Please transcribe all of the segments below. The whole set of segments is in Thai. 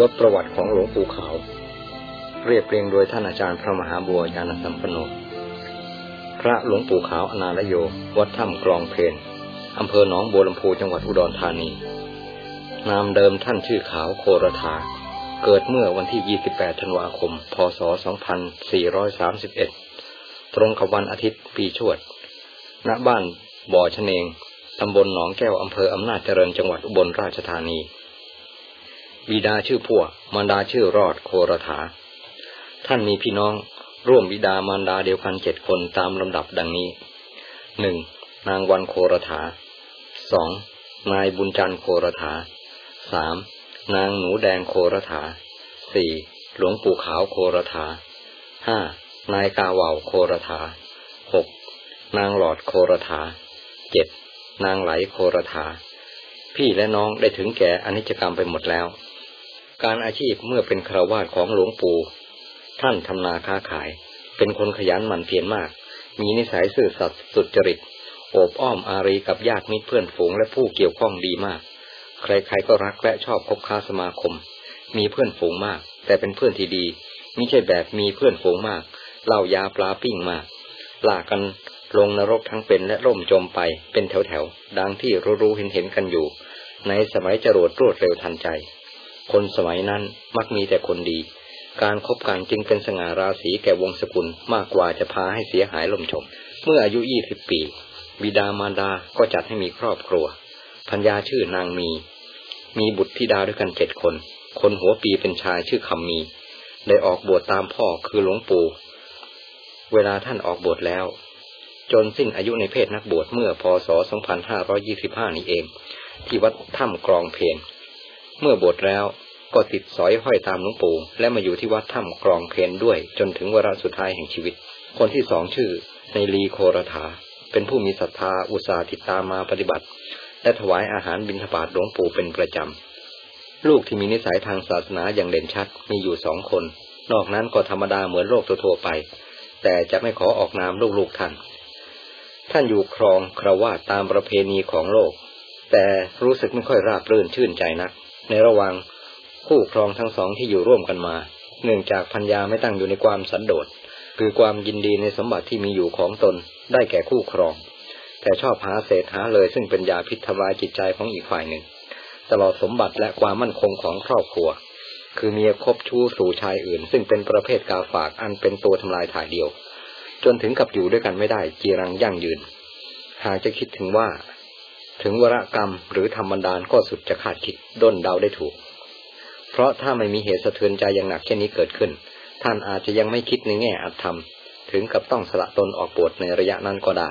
ชีวประวัติของหลวงปู่ขาว เรียบเรียงโดยท่านอาจารย์พระมหาบัวยานสัมปโน พระหลวงปู่ขาวอนาลโย วัดถ้ำกรองเพนอำเภอหนองบัวลำพูจังหวัดอุดรธานี นามเดิมท่านชื่อขาวโครธาเกิดเมื่อวันที่ 28 ธันวาคม พศ 2431 ตรงกับวันอาทิตย์ปีชวด ณ บ้านบ่อชเนง ตำบลหนองแก้ว อำเภออำนาจเจริญ จังหวัดอุบลราชธานี บิดาชื่อพัวมารดาชื่อรอดโครธาท่านมีพี่น้องร่วมบิดามารดาเดียวกันเจ็ดคนตามลำดับดังนี้หนึ่งนางวันโครธาสองนายบุญจันโครธาสามนางหนูแดงโครธาสี่หลวงปู่ขาวโครธาห้านายกาวาวโครธาหกนางหลอดโครธาเจ็ดนางไหลโครธาพี่และน้องได้ถึงแก่อนิจกรรมไปหมดแล้ว การอาชีพเมื่อเป็นคราวาสของหลวงปู่ ท่านทำนาค้าขาย เป็นคนขยันหมั่นเพียรมาก มีนิสัยซื่อสัตย์สุจริต โอบอ้อมอารีกับญาติมิตรเพื่อนฝูงและผู้เกี่ยวข้องดีมาก ใครๆก็รักและชอบคบค้าสมาคม มีเพื่อนฝูงมาก แต่เป็นเพื่อนที่ดีไม่ใช่แบบมีเพื่อนฝูงมากเล่ายาปลาปิ้งมากลากันลงนรกทั้งเป็นและร่มจมไปเป็นแถวๆดังที่รู้ๆเห็นๆกันอยู่ ในสมัยจรวดรวดเร็วทันใจ คนสมัยนั้นมักมีแต่คนดี การครบกันจึงเป็นสง่าราศีแก่วงศกุลมากกว่าจะพาให้เสียหายล่มชมเมื่ออายุยี่สิบปี บิดามารดาก็จัดให้มีครอบครัวพัญญาชื่อนางมี มีบุตรธิดาด้วยกันเจ็ดคน คนหัวปีเป็นชายชื่อคำมี ได้ออกบวชตามพ่อคือหลวงปู่ เวลาท่านออกบวชแล้ว จนสิ้นอายุในเพศนักบวชเมื่อพศ 2525 นี้เอง ที่วัดถ้ำกรองเพน เมื่อบวชแล้วก็ติดสอยห้อยตามหลวงปู่และมาอยู่ที่วัดถ้ำกรองเพนด้วย จนถึงวาระสุดท้ายแห่งชีวิต คนที่สองชื่อในลีโครธาเป็นผู้มีศรัทธาอุตสาห์ติดตามมาปฏิบัติ และถวายอาหารบิณฑบาตหลวงปู่เป็นประจำ ลูกที่มีนิสัยทางศาสนาอย่างเด่นชัดมีอยู่สองคน นอกนั้นก็ธรรมดาเหมือนโลกทั่วไป แต่จะไม่ขอออกนามลูกๆท่าน ท่านอยู่ครองครวาตามประเพณีของโลก แต่รู้สึกไม่ค่อยราบรื่นชื่นใจนัก ในระหว่างคู่ครองทั้งสองที่อยู่ร่วมกันมา เนื่องจากพัญญาไม่ตั้งอยู่ในความสันโดษคือความยินดีในสมบัติที่มีอยู่ของตนได้แก่คู่ครอง แต่ชอบหาเศษหาเลยซึ่งเป็นยาพิษทำลายจิตใจของอีกฝ่ายหนึ่ง ตลอดสมบัติและความมั่นคงของครอบครัว คือเมียคบชู้สู่ชายอื่น ซึ่งเป็นประเภทกาฝากอันเป็นตัวทำลายถ่ายเดียว จนถึงกับอยู่ด้วยกันไม่ได้จีรังยั่งยืน หากจะคิดถึงว่า ถึงวรกรรมหรือธรรมดานก็สุดจะขาดคิดด้นเดาได้ถูก เพราะถ้าไม่มีเหตุสะเทือนใจอย่างหนักเช่นนี้เกิดขึ้น ท่านอาจจะยังไม่คิดในแง่อัตธรรม ถึงกับต้องสละตนออกบวชในระยะนั้นก็ได้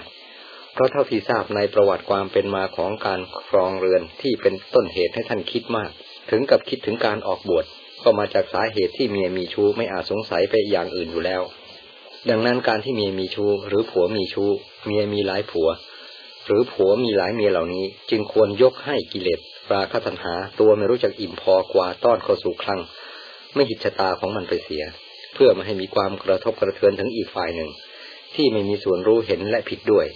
เพราะเท่าที่ทราบในประวัติความเป็นมาของการครองเรือนที่เป็นต้นเหตุให้ท่านคิดมาก ถึงกับคิดถึงการออกบวชก็มาจากสาเหตุที่เมียมีชู้ไม่อาจสงสัยไปอย่างอื่นอยู่แล้ว ดังนั้นการที่เมียมีชู้หรือผัวมีชู้เมียมีหลายผัว หรือผัวมีหลายเมียเหล่านี้ จึงควรยกให้กิเลสราคะตัณหา ตัวไม่รู้จักอิ่มพอกว่าต้อนเข้าสู่คลัง ไม่หิจตาของมันไปเสีย เพื่อไม่ให้มีความกระทบกระเทือนถึงอีกฝ่ายหนึ่ง ที่ไม่มีส่วนรู้เห็นและผิดด้วย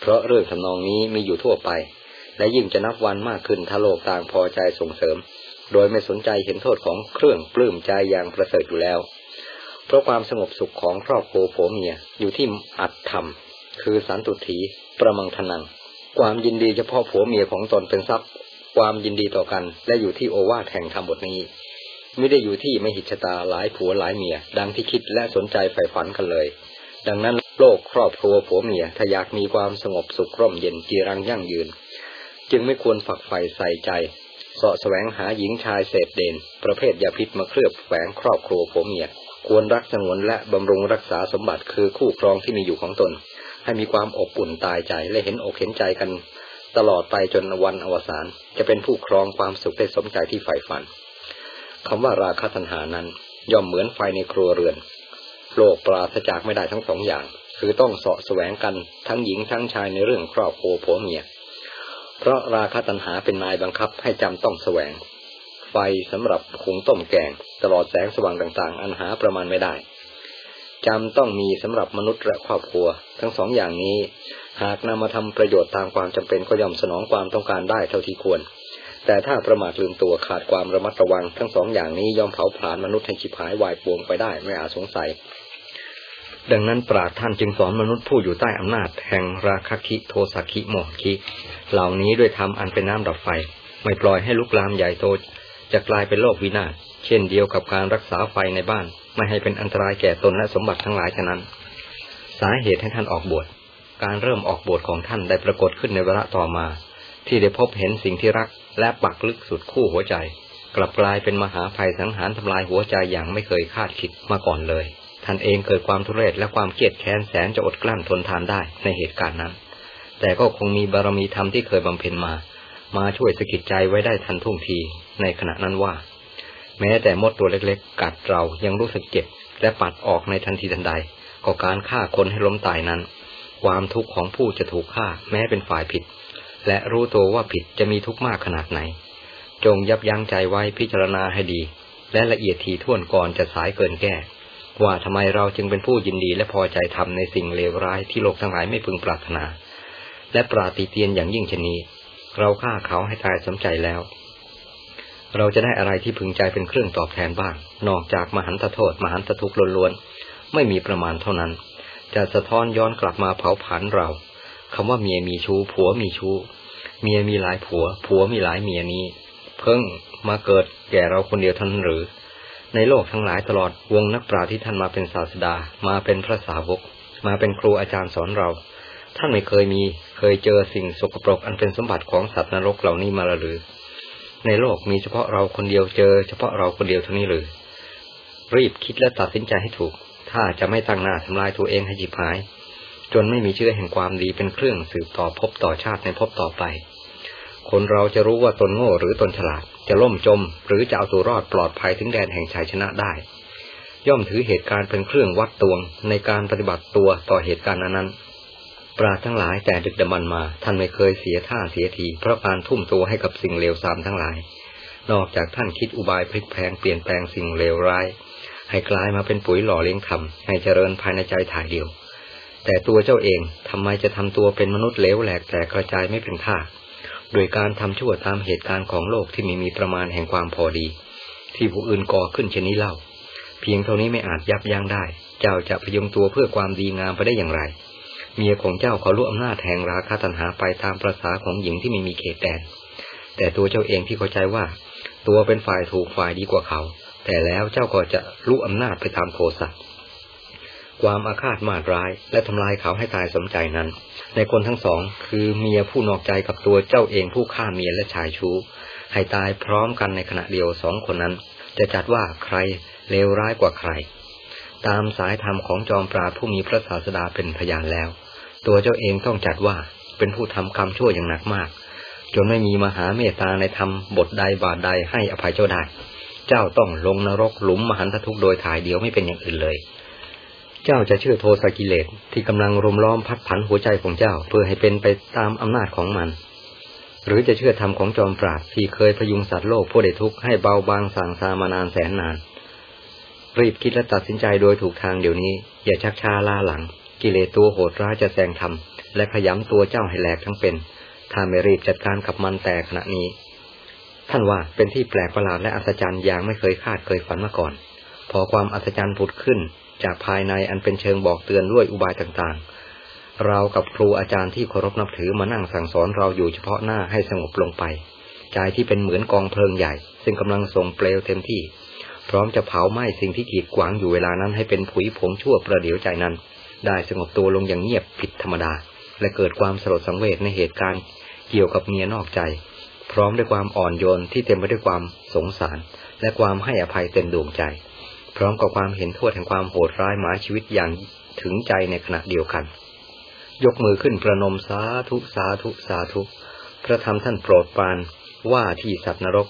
เพราะเรื่องทำนองนี้มีอยู่ทั่วไป และยิ่งจะนับวันมากขึ้นถ้าโลกต่างพอใจส่งเสริม โดยไม่สนใจเห็นโทษของเครื่องปลื้มใจอย่างประเสริฐอยู่แล้ว เพราะความสงบสุขของครอบครัวผัวเมียอยู่ที่อัตธรรม คือสันตุถี ประมังทนัง ความยินดีเฉพาะผัวเมียของตนเป็นทรัพย์ ความยินดีต่อกันและอยู่ที่โอวาทแห่งธรรมบทนี้ ไม่ได้อยู่ที่ไม่หิจตาหลายผัวหลายเมีย ดังที่คิดและสนใจใฝ่ฝันกันเลย ดังนั้นโลกครอบครัวผัวเมียถ้าอยากมีความสงบสุขร่มเย็นจีรังยั่งยืน จึงไม่ควรฝักใฝ่ใส่ใจเสาะแสวงหาหญิงชายเศษเด่นประเภทยาพิษมาเคลือบแฝงครอบครัวผัวเมีย ควรรักสงวนและบำรุงรักษาสมบัติคือคู่ครองที่มีอยู่ของตน ให้มีความอบอุ่นตายใจและเห็นอกเห็นใจกัน ตลอดไปจนวันอวสานจะเป็นผู้ครองความสุขได้สมใจที่ใฝ่ฝันคำว่าราคะทันหานั้น ย่อมเหมือนไฟในครัวเรือน โลกปราศจากไม่ได้ทั้งสองอย่าง คือต้องเสาะแสวงกันทั้งหญิงทั้งชายในเรื่องครอบครัวผัวเมียเพราะราคะตัณหาเป็นนายบังคับให้จำต้องแสวง ไฟสำหรับขุงต้มแกง ตลอดแสงสว่างต่างๆ อันหาประมาณไม่ได้ จำต้องมีสำหรับมนุษย์และครอบครัว ทั้งสองอย่างนี้ หากนำมาทำประโยชน์ตามความจำเป็นก็ย่อมสนองความต้องการได้เท่าที่ควร แต่ถ้าประมาทลืมตัวขาดความระมัดระวัง ทั้งสองอย่างนี้ย่อมเผาผลาญมนุษย์ให้ฉิบหายวายปวงไปได้ไม่อาจสงสัย ดังนั้นปราดท่านจึงสอนมนุษย์ผู้อยู่ใต้อำนาจ แห่งราคะคิโทสักคิโมหคิ เหล่านี้ด้วยธรรมอันเป็นน้ำดับไฟ ไม่ปล่อยให้ลุกลามใหญ่โตจะกลายเป็นโลกวินาศเช่นเดียวกับการรักษาไฟในบ้าน ไม่ให้เป็นอันตรายแก่ตนและสมบัติทั้งหลายฉะนั้น สาเหตุให้ท่านออกบวชการเริ่มออกบวชของท่านได้ปรากฏขึ้นในเวลาต่อมา ที่ได้พบเห็นสิ่งที่รักและปักลึกสุดคู่หัวใจ กลับกลายเป็นมหาภัยสังหารทำลายหัวใจอย่างไม่เคยคาดคิดมาก่อนเลย ท่านเองเกิดความทุเรศและความเกลียดแค้นแสนจะอดกลั้นทนทานได้ในเหตุการณ์นั้น แต่ก็คงมีบารมีธรรมที่เคยบำเพ็ญมา มาช่วยสกิดใจไว้ได้ทันท่วงทีในขณะนั้นว่า แม้แต่มดตัวเล็กๆ กัดเรายังรู้สึกเจ็บ และปัดออกในทันทีทันใด ก็การฆ่าคนให้ล้มตายนั้น ความทุกข์ของผู้จะถูกฆ่าแม้เป็นฝ่ายผิด และรู้ตัวว่าผิดจะมีทุกข์มากขนาดไหน จงยับยั้งใจไว้พิจารณาให้ดี และละเอียดทีท่วนก่อนจะสายเกินแก้ ว่าทำไมเราจึงเป็นผู้ยินดีและพอใจทำในสิ่งเลวร้ายที่โลกทั้งหลายไม่พึงปรารถนา และปราติเตียนอย่างยิ่งชนีเราฆ่าเขาให้ตายสมใจแล้ว เราจะได้อะไรที่พึงใจเป็นเครื่องตอบแทนบ้าง นอกจากมหันตโทษ มหันตทุกข์ล้วนๆ ไม่มีประมาณเท่านั้น จะสะท้อนย้อนกลับมาเผาผลาญเราคำว่าเมียมีชู้ ผัวมีชู้ เมียมีหลายผัว ผัวมีหลายเมียนี้ เพิ่งมาเกิดแก่เราคนเดียวท่านหรือ ในโลกทั้งหลายตลอดวงนักปราชญ์ที่ท่านมาเป็นศาสดา มาเป็นพระสาวก มาเป็นครูอาจารย์สอนเรา ท่านไม่เคยมี เคยเจอสิ่งสกปรกอันเป็นสมบัติของสัตว์นรกเหล่านี้มาหรือ ในโลกมีเฉพาะเราคนเดียวเจอ เฉพาะเราคนเดียวเท่านี้หรือ รีบคิดและตัดสินใจให้ถูก ถ้าจะไม่ตั้งหน้าทำลายตัวเองให้จิบหาย จนไม่มีเชื่อแห่งความดีเป็นเครื่องสืบต่อพบต่อชาติในพบต่อไป คนเราจะรู้ว่าตนโง่หรือตนฉลาด จะล่มจม หรือจะเอาตัวรอดปลอดภัยถึงแดนแห่งชัยชนะได้ ย่อมถือเหตุการณ์เป็นเครื่องวัดตวงในการปฏิบัติตัวต่อเหตุการณ์นั้น ปราทั้งหลายแต่ดึกดำมันมา ท่านไม่เคยเสียท่าเสียที เพราะการทุ่มตัวให้กับสิ่งเลวทรามทั้งหลาย นอกจากท่านคิดอุบายพลิกแพลงเปลี่ยนแปลงสิ่งเลวร้าย ให้กลายมาเป็นปุ๋ยหล่อเลี้ยงธรรมให้เจริญภายในใจถ่ายเดียว แต่ตัวเจ้าเองทำไมจะทำตัวเป็นมนุษย์เลวแหลกแต่กระจายไม่เป็นท่าโดยการทำชั่วตามเหตุการณ์ของโลกที่ไม่มีประมาณแห่งความพอดี ที่ผู้อื่นก่อขึ้นเช่นนี้เล่า เพียงเท่านี้ไม่อาจยับยั้งได้ เจ้าจะพยุงตัวเพื่อความดีงามไปได้อย่างไร เมียของเจ้าเขารู้อำนาจแห่งราคาตัณหาไปตามประษาของหญิงที่ไม่มีเขตแดน แต่ตัวเจ้าเองที่เข้าใจว่า ตัวเป็นฝ่ายถูกฝ่ายดีกว่าเขา แต่แล้วเจ้าก็จะรู้อำนาจไปตามโทสะความอาฆาตมาดร้าย และทำลายเขาให้ตายสมใจนั้น ในคนทั้งสองคือเมียผู้นอกใจกับตัวเจ้าเองผู้ฆ่าเมียและชายชู้ ให้ตายพร้อมกันในขณะเดียวสองคนนั้น จะจัดว่าใครเลวร้ายกว่าใคร ตามสายธรรมของจอมปราผู้มีพระศาสดาเป็นพยานแล้ว ตัวเจ้าเองต้องจัดว่าเป็นผู้ทำกรรมชั่วอย่างหนักมาก จนไม่มีมหาเมตตาในธรรมบทใดบาทใดให้อภัยเจ้าได้ เจ้าต้องลงนรกหลุมมหันตทุกโดยถ่ายเดียวไม่เป็นอย่างอื่นเลย เจ้าจะเชื่อโทสกิเลสที่กำลังรุมล้อมพัดผันหัวใจของเจ้าเพื่อให้เป็นไปตามอำนาจของมัน หรือจะเชื่อธรรมของจอมปราดที่เคยพยุงสัตว์โลกผู้ใดทุกข์ให้เบาบางสั่งซามานานแสนนาน รีบคิดและตัดสินใจโดยถูกทางเดี๋ยวนี้ อย่าชักช้าล่าหลัง กิเลสตัวโหดร้ายจะแซงทำและขยำตัวเจ้าให้แหลกทั้งเป็น ถ้าไม่รีบจัดการกับมันแต่ขณะนี้ ท่านว่าเป็นที่แปลกประหลาดและอัศจรรย์อย่างไม่เคยคาดเคยฝันมาก่อน พอความอัศจรรย์ผุดขึ้น จากภายในอันเป็นเชิงบอกเตือนด้วยอุบายต่างๆ เรากับครูอาจารย์ที่เคารพนับถือมานั่งสั่งสอนเราอยู่เฉพาะหน้าให้สงบลงไป ใจที่เป็นเหมือนกองเพลิงใหญ่ ซึ่งกำลังส่งเปลวเต็มที่ พร้อมจะเผาไหม้สิ่งที่กีดขวางอยู่เวลานั้นให้เป็นผุยผงชั่วประเดี๋ยวใจนั้น ได้สงบตัวลงอย่างเงียบผิดธรรมดา และเกิดความสลดสังเวชในเหตุการณ์เกี่ยวกับเมียนอกใจ พร้อมด้วยความอ่อนโยนที่เต็มไปด้วยความสงสาร และความให้อภัยเต็มดวงใจ พร้อมกับความเห็นโทษแห่งความโหดร้ายหมาชีวิตอย่างถึงใจในขณะเดียวกัน ยกมือขึ้นประนมสาธุสาธุสาธุพระธรรมท่านโปรดปานว่าที่สัตว์นรก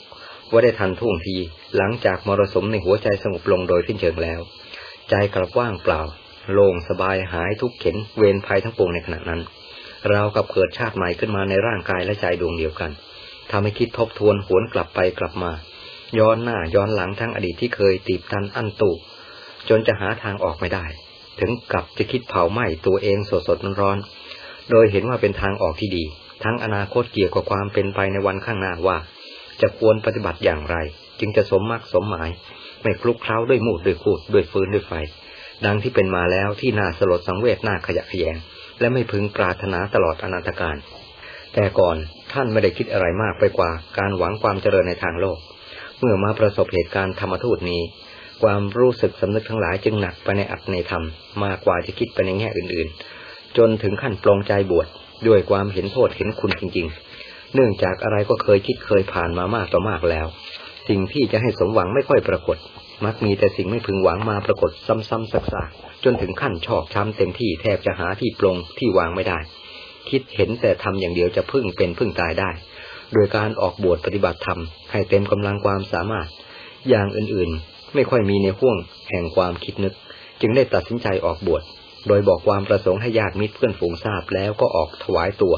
ว่าได้ทันท่วงทีหลังจากมรสมในหัวใจสงบลงโดยสิ้นเชิงแล้ว ใจกลับว่างเปล่า โล่งสบายหายทุกเข็นเวรภัยทั้งปวงในขณะนั้น เรากับเกิดชาติใหม่ขึ้นมาในร่างกายและใจดวงเดียวกันทำให้คิดทบทวนหวนกลับไปกลับมา ย้อนหน้าย้อนหลังทั้งอดีตที่เคยตีบตันอันตุจนจะหาทางออกไม่ได้ ถึงกับจะคิดเผาไหม้ตัวเองสดสดร้อนโดยเห็นว่าเป็นทางออกที่ดี ทั้งอนาคตเกี่ยวกับความเป็นไปในวันข้างหน้าว่า จะควรปฏิบัติอย่างไร จึงจะสมมากสมหมาย ไม่คลุกเคล้าด้วยมูดด้วยคูดด้วยฟืนด้วยไฟ ดังที่เป็นมาแล้วที่น่าสลดสังเวชน่าขยะแขยง และไม่พึงปรารถนาตลอดอนันตการ แต่ก่อนท่านไม่ได้คิดอะไรมากไปกว่าการหวังความเจริญในทางโลก เมื่อมาประสบเหตุการณ์ธรรมทูตนี้ ความรู้สึกสำนึกทั้งหลายจึงหนักไปในอัตในธรรมมากกว่าจะคิดไปในแง่อื่นๆ จนถึงขั้นปลงใจบวชด้วยความเห็นโทษเห็นคุณจริง ๆ เนื่องจากอะไรก็เคยคิดเคยผ่านมามากต่อมากแล้ว สิ่งที่จะให้สมหวังไม่ค่อยปรากฏ มักมีแต่สิ่งไม่พึงหวังมาปรากฏซ้ำๆซักๆจนถึงขั้นชอกช้ำเต็มที่แทบจะหาที่ปลงที่วางไม่ได้ คิดเห็นแต่ทำอย่างเดียวจะพึ่งเป็นพึ่งตายได้ โดยการออกบวชปฏิบัติธรรมให้เต็มกำลังความสามารถ อย่างอื่นๆ ไม่ค่อยมีในห่วงแห่งความคิดนึก จึงได้ตัดสินใจออกบวชโดยบอกความประสงค์ให้ญาติมิตรเพื่อนฝูงทราบแล้วก็ออกถวายตัว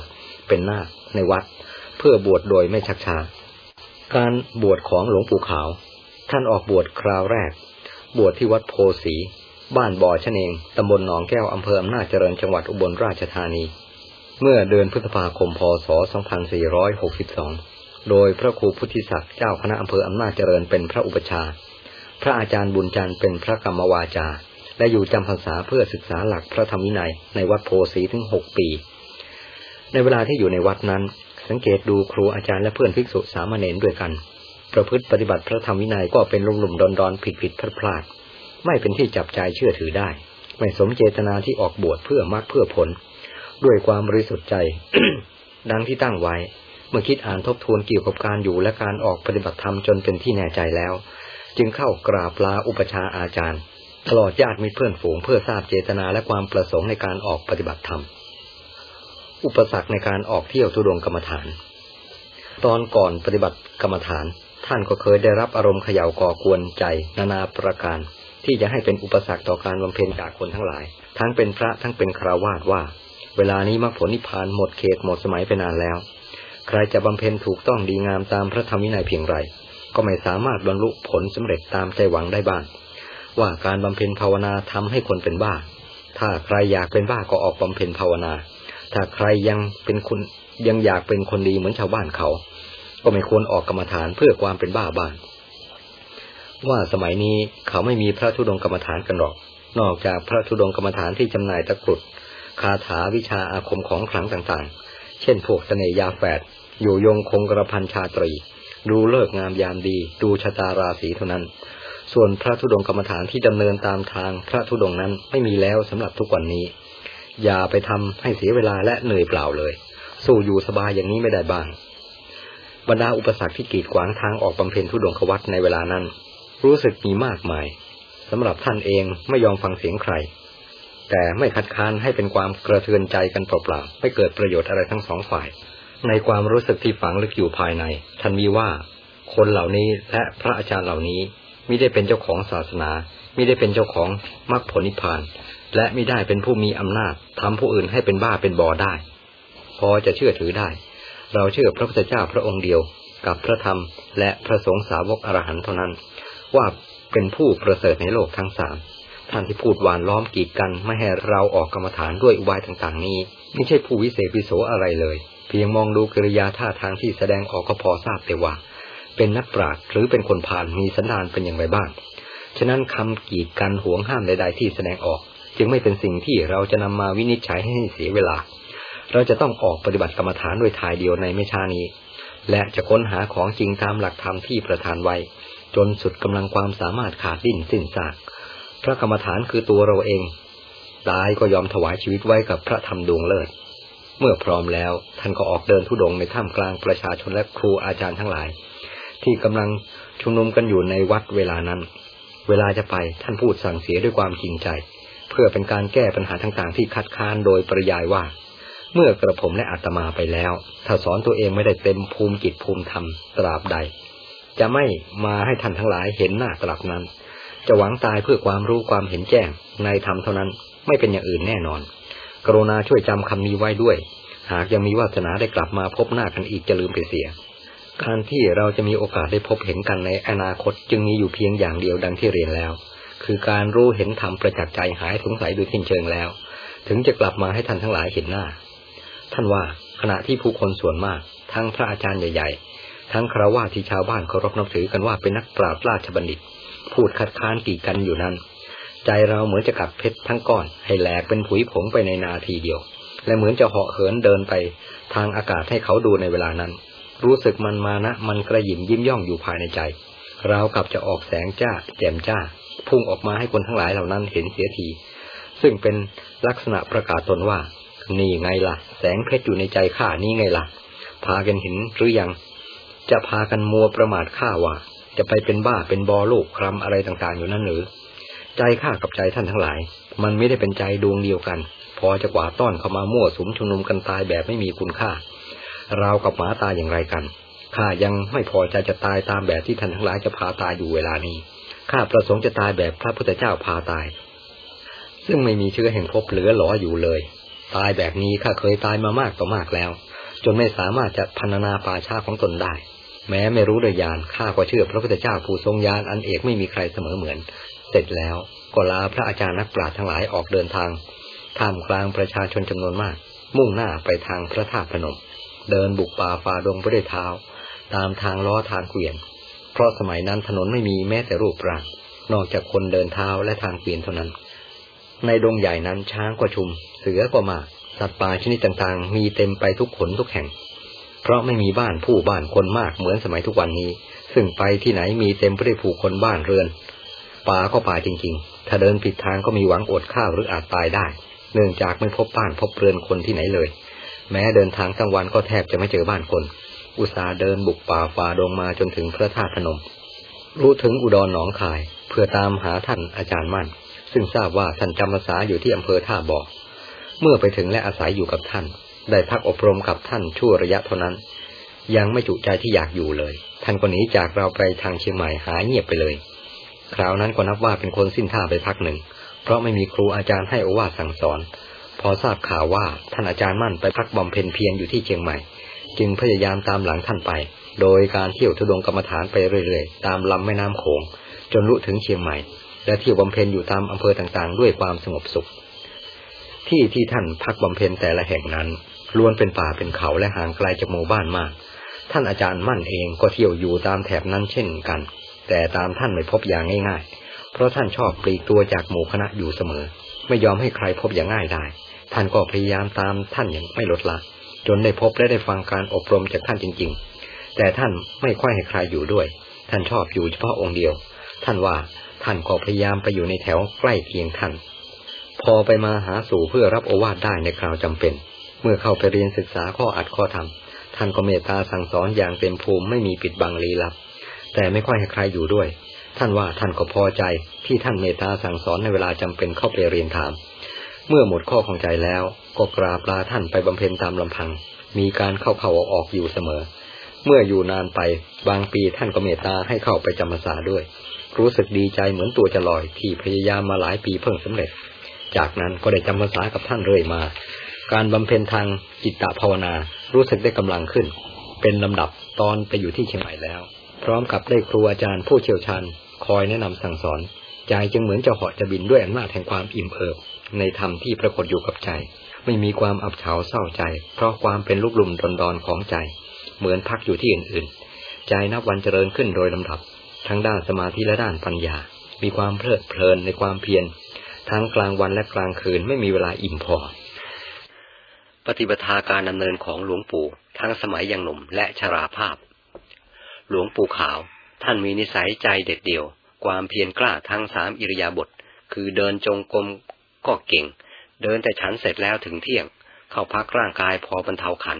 เป็นนาคในวัด เพื่อบวชโดยไม่ชักช้า การบวชของหลวงปู่ขาว ท่านออกบวชคราวแรก บวชที่วัดโพสี บ้านบ่อชะเนงตำบลหนองแก้วอำเภออำนาจเจริญจังหวัดอุบลราชธานี เมื่อเดือนพฤษภาคมพศ 2462 โดยพระครูพุทธิศักดิ์เจ้าคณะอำเภออำนาจเจริญเป็นพระอุปชา พระอาจารย์บุญจันทร์เป็นพระกรรมวาจา และอยู่จำพรรษาเพื่อศึกษาหลักพระธรรมวินัยในวัดโพสีถึงหกปีในเวลาที่อยู่ในวัดนั้น สังเกตดูครูอาจารย์และเพื่อนภิกษุสามเณรด้วยกัน ประพฤติปฏิบัติพระธรรมวินัยก็เป็นลุ่มหลุมดอนดอนผิดผิดพลาดพลาด ไม่เป็นที่จับใจเชื่อถือได้ ไม่สมเจตนาที่ออกบวชเพื่อมรรคเพื่อผล ด้วยความบริสุทธิ์ใจ ดังที่ตั้งไว้ เมื่อคิดอ่านทบทวนเกี่ยวกับการอยู่และการออกปฏิบัติธรรมจนเป็นที่แน่ใจแล้ว จึงเข้ากราบลาอุปชาอาจารย์ ตลอดญาติมิตรเพื่อนฝูงเพื่อทราบเจตนาและความประสงค์ในการออกปฏิบัติธรรม อุปสรรคในการออกเที่ยวทุดงกรรมฐาน ตอนก่อนปฏิบัติกรรมฐาน ท่านก็เคยได้รับอารมณ์เขย่าก่อกวนใจ นานาประการ ที่จะให้เป็นอุปสรรคต่อการบำเพ็ญจากคนทั้งหลาย ทั้งเป็นพระทั้งเป็นคราวาสว่า เวลานี้มรรคผลนิพพานหมดเขตหมดสมัยไปนานแล้ว ใครจะบำเพ็ญถูกต้องดีงามตามพระธรรมวินัยเพียงไรก็ไม่สามารถบรรลุผลสำเร็จตามใจหวังได้บ้าง ว่าการบำเพ็ญภาวนาทำให้คนเป็นบ้า ถ้าใครอยากเป็นบ้าก็ออกบำเพ็ญภาวนา ถ้าใครยังเป็นคนยังอยากเป็นคนดีเหมือนชาวบ้านเขา ก็ไม่ควรออกกรรมฐานเพื่อความเป็นบ้าบ้าน ว่าสมัยนี้เขาไม่มีพระธุดงกรรมฐานกันหรอก นอกจากพระธุดงกรรมฐานที่จำหน่ายตะกรุดคาถาวิชาอาคมของขลังต่างๆ เช่นพวกเสน่ยาแฝดอยู่ยงคงกระพันชาตรี ดูเลิกงามยามดี ดูชะตาราศีเท่านั้น ส่วนพระธุดงกรรมฐานที่ดำเนินตามทางพระธุดงนั้นไม่มีแล้วสำหรับทุกวันนี้ อย่าไปทำให้เสียเวลาและเหนื่อยเปล่าเลย สู้อยู่สบายอย่างนี้ไม่ได้บ้าง บรรดาอุปสรรคที่กีดขวางทางออกบำเพ็ญธุดงควัตในเวลานั้น รู้สึกมีมากมายสำหรับท่านเองไม่ยอมฟังเสียงใคร แต่ไม่คัดค้านให้เป็นความกระเทือนใจกันเปล่าๆไม่เกิดประโยชน์อะไรทั้งสองฝ่าย ในความรู้สึกที่ฝังลึกอยู่ภายในท่านมีว่า คนเหล่านี้และพระอาจารย์เหล่านี้มิได้เป็นเจ้าของศาสนามิได้เป็นเจ้าของมรรคผลนิพพาน และไมิได้เป็นผู้มีอำนาจทำผู้อื่นให้เป็นบ้าเป็นบอได้ พอจะเชื่อถือได้ เราเชื่อพระพุทธเจ้าพระองค์เดียว กับพระธรรม และพระสงฆ์สาวกอรหันต์เท่านั้น ว่าเป็นผู้ประเสริฐในโลกทั้งสามท่านที่พูดหวานล้อมกีดกันไม่ให้เราออกกรรมฐานด้วยอุบายต่างๆ นี้ ไม่ใช่ผู้วิเศษวิโสอะไรเลย เพียงมองดูกิริยาท่าทางที่แสดงออกก็พอทราบแต่ว่า เป็นนักปราชญ์หรือเป็นคนผ่านมีสันดานเป็นอย่างไรบ้างฉะนั้นคำกีดกันห่วงห้ามใดๆที่แสดงออก จึงไม่เป็นสิ่งที่เราจะนำมาวินิจฉัยให้เสียเวลา เราจะต้องออกปฏิบัติกรรมฐานโดยทายเดียวในไม่ช้านี้ และจะค้นหาของจริงตามหลักธรรมที่ประทานไว้ จนสุดกำลังความสามารถขาดดิ้นสิ้นซากพระกรรมฐานคือตัวเราเอง ตายก็ยอมถวายชีวิตไว้กับพระธรรมดวงเลิศ เมื่อพร้อมแล้วท่านก็ออกเดินทุดงในท่ามกลางประชาชนและครูอาจารย์ทั้งหลาย ที่กำลังชุมนุมกันอยู่ในวัดเวลานั้น เวลาจะไปท่านพูดสั่งเสียด้วยความจริงใจ เพื่อเป็นการแก้ปัญหาต่างๆที่คัดค้านโดยปริยายว่า เมื่อกระผมและอาตมาไปแล้ว ถ้าสอนตัวเองไม่ได้เต็มภูมิจิตภูมิธรรมตราบใด จะไม่มาให้ท่านทั้งหลายเห็นหน้าตราบนั้น จะหวังตายเพื่อความรู้ความเห็นแจ้งในธรรมเท่านั้นไม่เป็นอย่างอื่นแน่นอน กรุณาช่วยจำคำนี้ไว้ด้วย หากยังมีวาสนาได้กลับมาพบหน้ากันอีกจะลืมไปเสียการที่เราจะมีโอกาสได้พบเห็นกันในอนาคตจึงมีอยู่เพียงอย่างเดียวดังที่เรียนแล้ว คือการรู้เห็นธรรมประจักษ์ใจหายสงสัยโดยสิ้นเชิงแล้ว ถึงจะกลับมาให้ท่านทั้งหลายเห็นหน้า ท่านว่าขณะที่ผู้คนส่วนมาก ทั้งพระอาจารย์ใหญ่ ๆ ทั้งคราวาที่ชาวบ้านเคารพนับถือกันว่าเป็นนักปราชญ์ราชบัณฑิต พูดคัดค้านกี่กันอยู่นั้น ใจเราเหมือนจะกัดเพชรทั้งก้อน ให้แหลกเป็นผุยผงไปในนาทีเดียว และเหมือนจะเหาะเหินเดินไป ทางอากาศให้เขาดูในเวลานั้น รู้สึกมันมานะ มันกระยิมยิ้มย่องอยู่ภายในใจเรากับจะออกแสงจ้า แจ่มจ้า พุ่งออกมาให้คนทั้งหลายเหล่านั้นเห็นเสียที ซึ่งเป็นลักษณะประกาศตนว่า นี่ไงล่ะ แสงเพชรอยู่ในใจข้านี่ไงล่ะ พากันเห็นหรือยัง จะพากันมัวประมาทข้าว่า จะไปเป็นบ้าเป็นบอโลกครำอะไรต่างๆอยู่นั่นหรือ ใจข้ากับใจท่านทั้งหลาย มันไม่ได้เป็นใจดวงเดียวกัน พอจะกว่าต้อนเข้ามามั่วสุมชุมนุมกันตายแบบไม่มีคุณค่าเรากับหมาตายอย่างไรกันข้ายังไม่พอใจจะตายตามแบบที่ท่านทั้งหลายจะพาตายอยู่เวลานี้ ข้าประสงค์จะตายแบบพระพุทธเจ้าพาตาย ซึ่งไม่มีเชื้อแห่งภพเหลือหลออยู่เลย ตายแบบนี้ข้าเคยตายมามากต่อมากแล้ว จนไม่สามารถจะพันนาป่าชาของตนได้ แม้ไม่รู้โดยยานข้าก็เชื่อพระพุทธเจ้าผู้ทรงยานอันเอกไม่มีใครเสมอเหมือน เสร็จแล้วก็ลาพระอาจารย์นักปราชญ์ทั้งหลายออกเดินทางท่ามกลางประชาชนจำนวนมาก มุ่งหน้าไปทางพระธาตุพนม เดินบุกป่าฝ่าดงไปด้วยเท้า ตามทางล้อทางเกวียน เพราะสมัยนั้นถนนไม่มีแม้แต่รูปร่าง นอกจากคนเดินเท้าและทางเกวียนเท่านั้น ในดงใหญ่นั้นช้างก็ชุม เสือก็มา สัตว์ป่าชนิดต่างๆ มีเต็มไปทุกขนทุกแห่ง เพราะไม่มีบ้านผู้บ้านคนมากเหมือนสมัยทุกวันนี้ ซึ่งไปที่ไหนมีเต็มไปด้วยผู้คนบ้านเรือน ป่าก็ป่าจริงๆ ถ้าเดินผิดทางก็มีหวังอดข้าวหรืออาจตายได้ เนื่องจากไม่พบบ้านพบเรือนคนที่ไหนเลย แม้เดินทางกลางวันก็แทบจะไม่เจอบ้านคน อุตสาเดินบุกป่าฝ่าดงมาจนถึงพระธาตุพนม รู้ถึงอุดรหนองคาย เพื่อตามหาท่านอาจารย์มั่น ซึ่งทราบว่าท่านจำพรรษาอยู่ที่อำเภอท่าบ่อเมื่อไปถึงและอาศัยอยู่กับท่าน ได้พักอบรมกับท่านชั่วระยะเท่านั้น ยังไม่จุใจที่อยากอยู่เลย ท่านก็หนีจากเราไปทางเชียงใหม่หายเงียบไปเลย คราวนั้นก็นับว่าเป็นคนสิ้นท่าไปพักหนึ่ง เพราะไม่มีครูอาจารย์ให้อวาสั่งสอน พอทราบข่าวว่าท่านอาจารย์มั่นไปพักบำเพ็ญเพียรอยู่ที่เชียงใหม่ จึงพยายามตามหลังท่านไป โดยการเที่ยวทุดงกรรมฐานไปเรื่อยๆ ตามลำแม่น้ำโขง จนรู้ถึงเชียงใหม่ และเที่ยวบำเพ็ญอยู่ตามอำเภอต่างๆ ด้วยความสงบสุข ที่ที่ท่านพักบำเพ็ญแต่ละแห่งนั้นล้วนเป็นป่าเป็นเขาและห่างไกลจากหมู่บ้านมาก ท่านอาจารย์มั่นเองก็เที่ยวอยู่ตามแถบนั้นเช่นกัน แต่ตามท่านไม่พบอย่างง่ายๆ เพราะท่านชอบปลีกตัวจากหมู่คณะอยู่เสมอ ไม่ยอมให้ใครพบอย่างง่ายได้ ท่านก็พยายามตามท่านอย่างไม่ลดละ จนได้พบและได้ฟังการอบรมจากท่านจริง ๆ แต่ท่านไม่ค่อยให้ใครอยู่ด้วย ท่านชอบอยู่เฉพาะองค์เดียว ท่านว่าท่านก็พยายามไปอยู่ในแถวใกล้เคียงท่าน พอไปมาหาสู่เพื่อรับโอวาทได้ในคราวจำเป็น เมื่อเข้าไปเรียนศึกษาข้ออัดข้อธรรม ท่านก็เมตตาสั่งสอนอย่างเต็มภูมิไม่มีปิดบังลี้ลับ แต่ไม่ค่อยให้ใครอยู่ด้วย ท่านว่าท่านก็พอใจที่ท่านเมตตาสั่งสอนในเวลาจำเป็นเข้าไปเรียนถาม เมื่อหมดข้อของใจแล้วก็กราบลาท่านไปบำเพ็ญตามลำพัง มีการเข้าเข้าออกอยู่เสมอ เมื่ออยู่นานไปบางปีท่านก็เมตตาให้เข้าไปจำพรรษาด้วย รู้สึกดีใจเหมือนตัวจะลอยที่พยายามมาหลายปีเพิ่งสำเร็จ จากนั้นก็ได้จำพรรษากับท่านเรื่อยมา การบำเพ็ญทางจิตตภาวนารู้สึกได้กำลังขึ้น เป็นลำดับตอนไปอยู่ที่เชียงใหม่แล้ว พร้อมกับได้ครูอาจารย์ผู้เชี่ยวชาญ คอยแนะนำสั่งสอน ใจจึงเหมือนจะเหาะจะบินด้วยอำนาจแห่งความอิ่มเอิบ ในธรรมที่ปรากฏอยู่กับใจ ไม่มีความอับเฉาเศร้าใจ เพราะความเป็นลูกลุ่มดอนดอนของใจ เหมือนพักอยู่ที่อื่นๆ ใจนับวันเจริญขึ้นโดยลำดับ ทั้งด้านสมาธิและด้านปัญญา มีความเพลิดเพลินในความเพียรทั้งกลางวันและกลางคืนไม่มีเวลาอิ่มพอ ปฏิบัติการดำเนินของหลวงปู่ ทั้งสมัยยังหนุ่มและชราภาพ หลวงปู่ขาว ท่านมีนิสัยใจเด็ดเดี่ยว ความเพียรกล้าทั้งสามอิริยาบถคือเดินจงกรม ก็เก่ง เดินแต่ฉันเสร็จแล้วถึงเที่ยง เข้าพักร่างกายพอบรรเทาขัน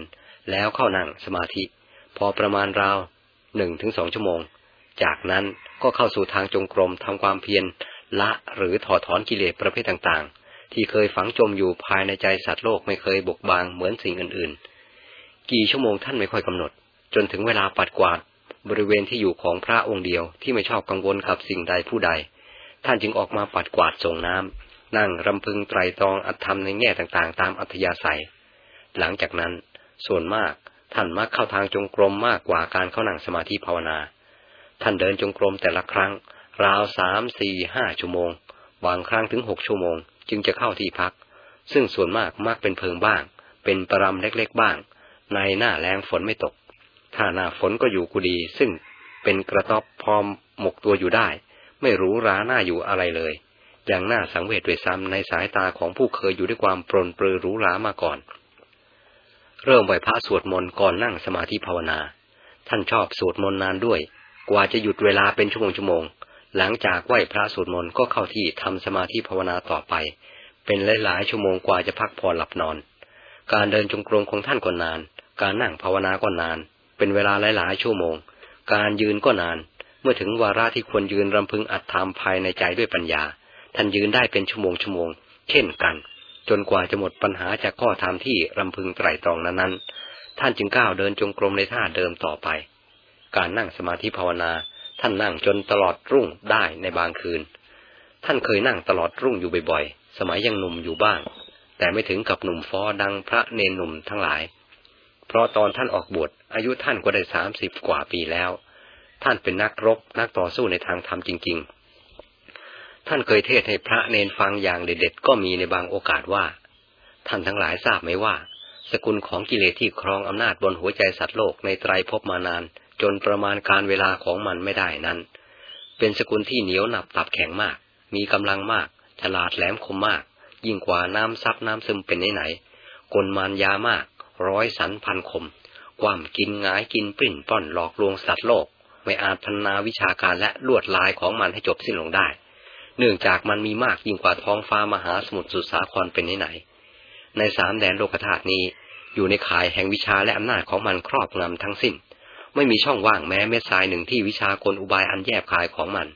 แล้วเข้านั่งสมาธิ พอประมาณราวหนึ่งถึงสองชั่วโมง จากนั้นก็เข้าสู่ทางจงกรมทำความเพียรละหรือถอดถอนกิเลสประเภทต่างๆ ที่เคยฝังจมอยู่ภายในใจสัตว์โลกไม่เคยบกบางเหมือนสิ่งอื่นๆ กี่ชั่วโมงท่านไม่ค่อยกำหนด จนถึงเวลาปัดกวาดบริเวณที่อยู่ของพระองค์เดียวที่ไม่ชอบกังวลกับสิ่งใดผู้ใด ท่านจึงออกมาปัดกวาดส่งน้ำ นั่งรำพึงไตรตรองอัตธรรมในแง่ต่างๆ ตามอัธยาศัย หลังจากนั้น ส่วนมากท่านมักเข้าทางจงกรมมากกว่าการเข้านั่งสมาธิภาวนา ท่านเดินจงกรมแต่ละครั้ง ราวสามสี่ห้าชั่วโมง บางครั้งถึงหกชั่วโมง จึงจะเข้าที่พัก ซึ่งส่วนมากมักเป็นเพิงบ้าง เป็นประรำเล็กๆบ้าง ในหน้าแรงฝนไม่ตก ถ้าหน้าฝนก็อยู่กุดี ซึ่งเป็นกระต๊อบพร้อมหมกตัวอยู่ได้ ไม่รู้ร้าหน้าอยู่อะไรเลย อย่างน่าสังเวชด้วยซ้ำในสายตาของผู้เคยอยู่ด้วยความปรนปรือรู้ร้ามาก่อน เริ่มไหวพระสวดมนต์ก่อนนั่งสมาธิภาวนา ท่านชอบสวดมนต์นานด้วย กว่าจะหยุดเวลาเป็นชั่วโมงชั่วโมง หลังจากไหวพระสวดมนต์ก็เข้าที่ทำสมาธิภาวนาต่อไป เป็นหลายๆชั่วโมงกว่าจะพักผ่อนหลับนอน การเดินจงกรมของท่านก็นาน การนั่งภาวนาก็นาน เป็นเวลาหลายๆชั่วโมง การยืนก็นาน เมื่อถึงวาระที่ควรยืนรำพึงอัดทำภายในใจด้วยปัญญา ท่านยืนได้เป็นชั่วโมงชั่วโมง เช่นกัน จนกว่าจะหมดปัญหาจากข้อธรรมที่รำพึงไตรตรองนั้นๆ ท่านจึงก้าวเดินจงกรมในท่าเดิมต่อไป การนั่งสมาธิภาวนา ท่านนั่งจนตลอดรุ่งได้ในบางคืน ท่านเคยนั่งตลอดรุ่งอยู่บ่อยๆ สมัยยังหนุ่มอยู่บ้าง แต่ไม่ถึงกับหนุ่มฟอดังพระเนนหนุ่มทั้งหลาย เพราะตอนท่านออกบวชอายุท่านก็ได้สามสิบกว่าปีแล้ว ท่านเป็นนักรบนักต่อสู้ในทางธรรมจริง ๆ ท่านเคยเทศให้พระเนนฟังอย่างเด็ดๆก็มีในบางโอกาสว่า ท่านทั้งหลายทราบไหมว่า สกุลของกิเลสที่ครองอำนาจบนหัวใจสัตว์โลกในไตรภพมานาน จนประมาณการเวลาของมันไม่ได้นั้น เป็นสกุลที่เหนียวหนับตับแข็งมาก มีกำลังมาก ฉลาดแหลมคมมาก ยิ่งกว่าน้ำซับน้ำซึมเป็นไหนๆกลมานยามาก ร้อยสันพันคม ความกินงายกินปริ้นป้อนหลอกลวงสัตว์โลก ไม่อาจพันนาวิชาการและลวดลายของมันให้จบสิ้นลงได้ เนื่องจากมันมีมากยิ่งกว่าท้องฟ้ามหาสมุทรสุสาครเป็นไหนในสามแดนโลกธาตุนี้ อยู่ในข่ายแห่งวิชาและอำนาจของมันครอบงำทั้งสิ้น ไม่มีช่องว่างแม้เม็ดทรายหนึ่งที่วิชากลอุบายอันแยบคายของมัน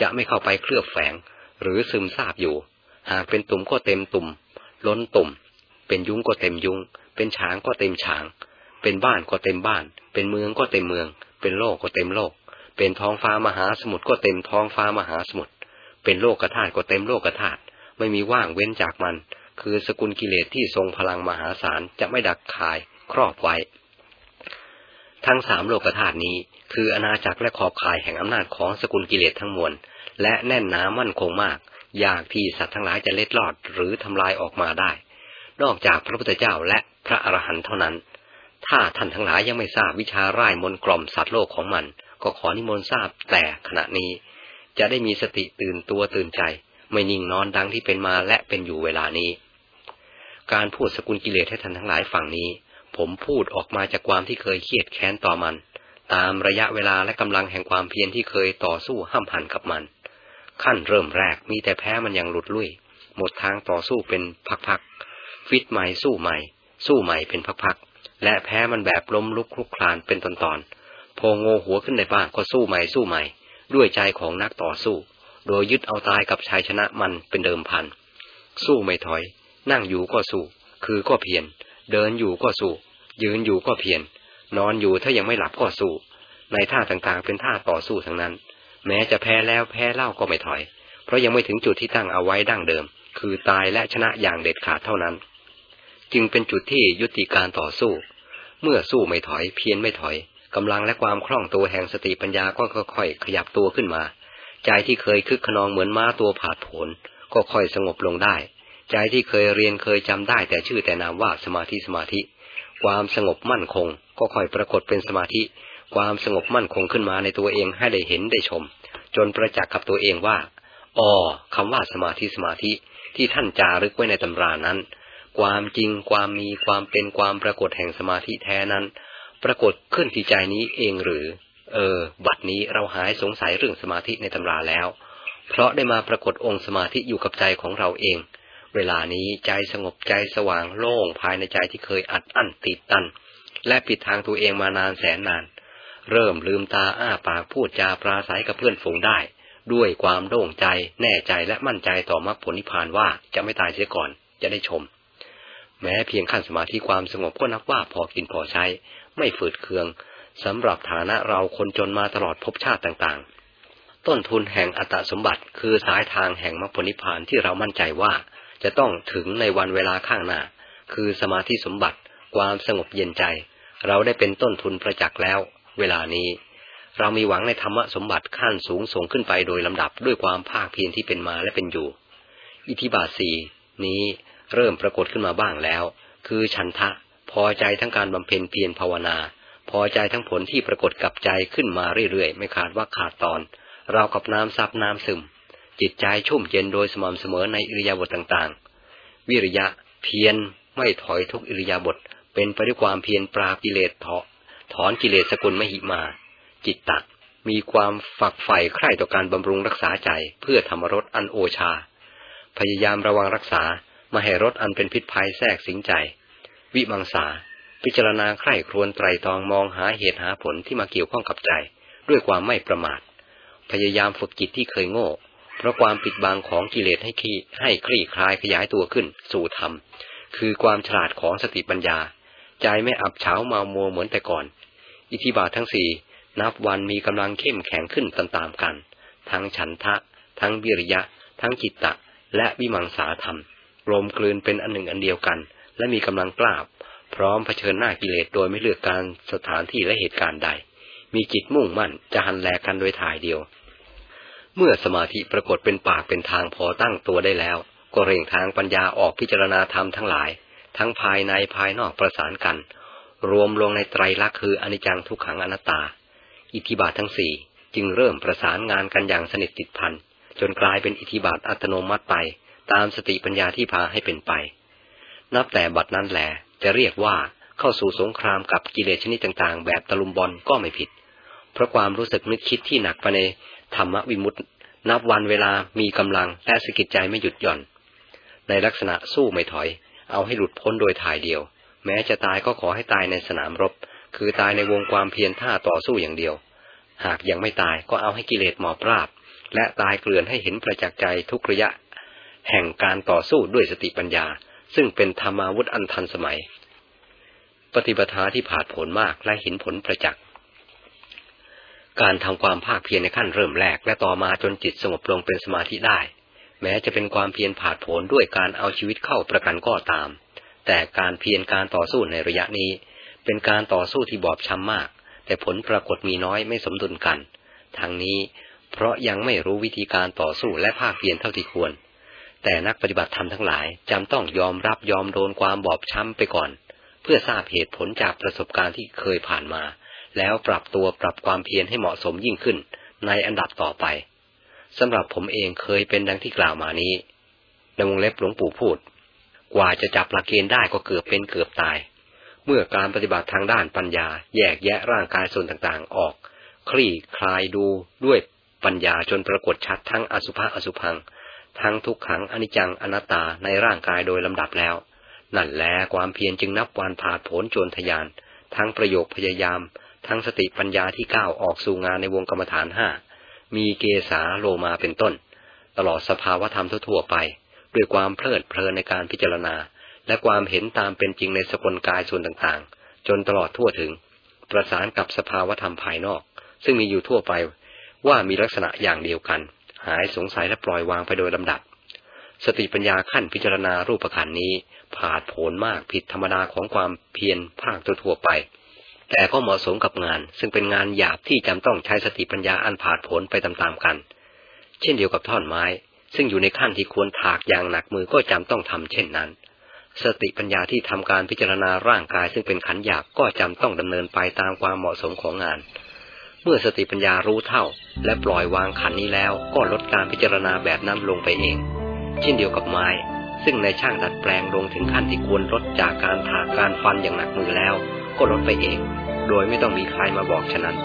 จะไม่เข้าไปเคลือบแฝง หรือซึมซาบอยู่ หากเป็นตุ่มก็เต็มตุ่ม ล้นตุ่ม เป็นยุ้งก็เต็มยุ้ง เป็นช้างก็เต็มช้าง เป็นบ้านก็เต็มบ้าน เป็นเมืองก็เต็มเมือง เป็นโลกก็เต็มโลก เป็นท้องฟ้ามหาสมุทรก็เต็มท้องฟ้ามหาสมุทร เป็นโลกกระธาตุก็เต็มโลกกระธาตุไม่มีว่างเว้นจากมัน คือสกุลกิเลสที่ทรงพลังมหาศาลจะไม่ดักคายครอบไว้ ทั้งสามโลกธาตุนี้ คืออาณาจักรและขอบข่ายแห่งอำนาจของสกุลกิเลสทั้งมวลและแน่นหนามั่นคงมาก ยากที่สัตว์ทั้งหลายจะเล็ดลอดหรือทำลายออกมาได้ นอกจากพระพุทธเจ้าและพระอรหันต์เท่านั้น ถ้าท่านทั้งหลายยังไม่ทราบวิชาร่ายมนกล่อมสัตว์โลกของมัน ก็ขอนิมนต์ทราบแต่ขณะนี้ จะได้มีสติตื่นตัวตื่นใจ ไม่นิ่งนอนดังที่เป็นมาและเป็นอยู่เวลานี้ การพูดสกุลกิเลสให้ท่านทั้งหลายฟังนี้ ผมพูดออกมาจากความที่เคยเครียดแค้นต่อมัน ตามระยะเวลาและกำลังแห่งความเพียรที่เคยต่อสู้ห้ามหันกับมัน ขั้นเริ่มแรกมีแต่แพ้มันอย่างหลุดลุ่ย หมดทางต่อสู้เป็นพักๆฟิตใหม่สู้ใหม่ สู้ใหม่เป็นพักๆและแพ้มันแบบล้มลุกคลุกคลานเป็นตอนๆพอโงหัวขึ้นในบ้างก็สู้ใหม่สู้ใหม่ ด้วยใจของนักต่อสู้ โดยยึดเอาตายกับชัยชนะมันเป็นเดิมพัน สู้ไม่ถอย นั่งอยู่ก็สู้ คือก็เพียร เดินอยู่ก็สู้ ยืนอยู่ก็เพียร นอนอยู่ถ้ายังไม่หลับก็สู้ ในท่าต่างๆเป็นท่าต่อสู้ทั้งนั้น แม้จะแพ้แล้วแพ้เล่าก็ไม่ถอย เพราะยังไม่ถึงจุดที่ตั้งเอาไว้ดั้งเดิม คือตายและชนะอย่างเด็ดขาดเท่านั้น จึงเป็นจุดที่ยุติการต่อสู้ เมื่อสู้ไม่ถอย เพียนไม่ถอย กำลังและความคล่องตัวแห่งสติปัญญาก็ค่อยๆขยับตัวขึ้นมา ใจที่เคยคึกขนองเหมือนม้าตัวผาดผล ก็ค่อยสงบลงได้ ใจที่เคยเรียนเคยจำได้แต่ชื่อแต่นามว่าสมาธิสมาธิ ความสงบมั่นคง ก็ค่อยปรากฏเป็นสมาธิ ความสงบมั่นคงขึ้นมาในตัวเองให้ได้เห็นได้ชม จนประจักษ์กับตัวเองว่าอ๋อคำว่าสมาธิสมาธิที่ท่านจารึกไว้ในตำรานั้น ความจริงความมีความเป็นความปรากฏแห่งสมาธิแท้นั้น ปรากฏขึ้นที่ใจนี้เองหรือ เออ บัดนี้เราหายสงสัยเรื่องสมาธิในตำราแล้ว เพราะได้มาปรากฏองค์สมาธิอยู่กับใจของเราเอง เวลานี้ใจสงบใจสว่างโล่งภายในใจที่เคยอัดอั้นติดตัน และปิดทางตัวเองมานานแสนนาน เริ่มลืมตาอ้าปากพูดจาปราศัยกับเพื่อนฝูงได้ ด้วยความโล่งใจแน่ใจและมั่นใจต่อมรรคผลนิพพานว่าจะไม่ตายเสียก่อนจะได้ชม แม้เพียงขั้นสมาธิความสงบก็นับว่าพอกินพอใช้ ไม่ฝืดเคืองสำหรับฐานะเราคนจนมาตลอดภพชาติต่างๆ ต้นทุนแห่งอัตสมบัติคือสายทางแห่งมรรคผลนิพพานที่เรามั่นใจว่า จะต้องถึงในวันเวลาข้างหน้า คือสมาธิสมบัติ ความสงบเย็นใจ เราได้เป็นต้นทุนประจักษ์แล้ว เวลานี้ เรามีหวังในธรรมสมบัติขั้นสูงส่งขึ้นไปโดยลำดับด้วยความภาคเพียรที่เป็นมาและเป็นอยู่ อิทิบาสีนี้เริ่มปรากฏขึ้นมาบ้างแล้ว คือฉันทะ พอใจทั้งการบำเพ็ญเพียรภาวนา พอใจทั้งผลที่ปรากฏกับใจขึ้นมาเรื่อยๆ ไม่ขาดว่าขาดตอน เรากับน้ำซับน้ำซึม จิตใจชุ่มเย็นโดยสม่ำเสมอในอิริยาบถต่างๆ วิริยะเพียรไม่ถอยทุกอิริยาบถเป็นไปด้วยความเพียรปราบกิเลสเถาะถอนกิเลสสกุลมหิมา จิตตะมีความฝักใฝ่ใคร่ต่อการบำรุงรักษาใจเพื่อธรรมรสอันโอชา พยายามระวังรักษามาให้รสอันเป็นพิษภัยแทรกสิงใจ วิมังสา พิจารณาใคร่ครวญไตรตองมองหาเหตุหาผลที่มาเกี่ยวข้องกับใจ ด้วยความไม่ประมาท พยายามฝึกจิตที่เคยโง่ เพราะความปิดบังของกิเลสให้ขี้ให้คลี่คลายขยายตัวขึ้น สู่ธรรม คือความฉลาดของสติปัญญา ใจไม่อับเฉาเมามัวเหมือนแต่ก่อน อิทธิบาททั้งสี่นับวันมีกำลังเข้มแข็งขึ้นตามๆกัน ทั้งฉันทะ ทั้งวิริยะ ทั้งจิตตะ และวิมังสาธรรมรวมกลืนเป็นอันหนึ่งอันเดียวกัน และมีกำลังกล้าพร้อมเผชิญหน้ากิเลสโดยไม่เลือกการสถานที่และเหตุการณ์ใด มีจิตมุ่งมั่นจะหันแลกันโดยถ่ายเดียว เมื่อสมาธิปรากฏเป็นปากเป็นทางพอตั้งตัวได้แล้ว ก็เร่งทางปัญญาออกพิจารณาธรรมทั้งหลาย ทั้งภายในภายนอกประสานกัน รวมลงในไตรลักษณ์คืออนิจจังทุกขังอนัตตา อิทธิบาททั้งสี่จึงเริ่มประสานงานกันอย่างสนิทติดพันจนกลายเป็นอิทธิบาทอัตโนมัติไป ตามสติปัญญาที่พาให้เป็นไป นับแต่บัดนั้นแหลจะเรียกว่าเข้าสู่สงครามกับกิเลสชนิดต่างๆ แบบตะลุมบอลก็ไม่ผิด เพราะความรู้สึกนึกคิดที่หนักไปในธรรมวิมุตตินับวันเวลามีกำลังและสกิดใจไม่หยุดหย่อน ในลักษณะสู้ไม่ถอย เอาให้หลุดพ้นโดยถ่ายเดียว แม้จะตายก็ขอให้ตายในสนามรบ คือตายในวงความเพียรท่าต่อสู้อย่างเดียว หากยังไม่ตายก็เอาให้กิเลสหมอบราบ และตายเกลื่อนให้เห็นประจักษ์ใจทุกระยะ แห่งการต่อสู้ด้วยสติปัญญา ซึ่งเป็นธรรมาวุธอันทันสมัย ปฏิปทาที่ผาดผลมากและเห็นผลประจักษ์การทำความภาคเพียรในขั้นเริ่มแรกและต่อมาจนจิตสงบลงเป็นสมาธิได้ แม้จะเป็นความเพียรผาดผลด้วยการเอาชีวิตเข้าประกันก็ตาม แต่การเพียรการต่อสู้ในระยะนี้ เป็นการต่อสู้ที่บอบช้ำมาก แต่ผลปรากฏมีน้อยไม่สมดุลกัน ทั้งนี้เพราะยังไม่รู้วิธีการต่อสู้และภาคเพียรเท่าที่ควร แต่นักปฏิบัติธรรมทั้งหลายจำต้องยอมรับยอมโดนความบอบช้ำไปก่อน เพื่อทราบเหตุผลจากประสบการณ์ที่เคยผ่านมา แล้วปรับตัวปรับความเพียรให้เหมาะสมยิ่งขึ้น ในอันดับต่อไปสำหรับผมเองเคยเป็นดังที่กล่าวมานี้ในวงเล็บหลวงปู่พูด กว่าจะจับหลักเกณฑ์ได้ก็เกือบเป็นเกือบตาย เมื่อการปฏิบัติทางด้านปัญญา แยกแยะร่างกายส่วนต่างๆออก คลี่คลายดูด้วยปัญญาจนปรากฏชัดทั้งอสุภะอสุพัง ทั้งทุกขังอนิจจังอนัตตาในร่างกายโดยลำดับแล้ว นั่นแหละความเพียรจึงนับวันผ่าผลโจรทยาน ทั้งประโยคพยายาม ทั้งสติปัญญาที่ก้าวออกสู่งานในวงกรรมฐานห้ามีเกษาโลมาเป็นต้น ตลอดสภาวธรรมทั่วไป ด้วยความเพลิดเพลินในการพิจารณา และความเห็นตามเป็นจริงในสกลกายส่วนต่างๆ จนตลอดทั่วถึง ประสานกับสภาวธรรมภายนอก ซึ่งมีอยู่ทั่วไปว่ามีลักษณะอย่างเดียวกัน หายสงสัยและปล่อยวางไปโดยลำดับ สติปัญญาขั้นพิจารณารูปขันนี้ผาดโผนมากผิดธรรมดาของความเพียรภาคทั่วไป แต่ก็เหมาะสมกับงาน ซึ่งเป็นงานหยาบที่จำต้องใช้สติปัญญาอันผาดโผนไปตามๆกัน เช่นเดียวกับท่อนไม้ ซึ่งอยู่ในขั้นที่ควรถากอย่างหนักมือก็จำต้องทำเช่นนั้น สติปัญญาที่ทำการพิจารณาร่างกาย ซึ่งเป็นขันหยาบก็จำต้องดำเนินไปตามความเหมาะสมของงาน เมื่อสติปัญญารู้เท่า และปล่อยวางขันนี้แล้วก็ลดการพิจารณาแบบนั้นลงไปเอง เช่นเดียวกับไม้ ซึ่งในช่างดัดแปลงลงถึงขั้นที่ควรลดจากการถากการฟันอย่างหนักมือแล้ว ก็ลดไปเอง โดยไม่ต้องมีใครมาบอกฉะนั้น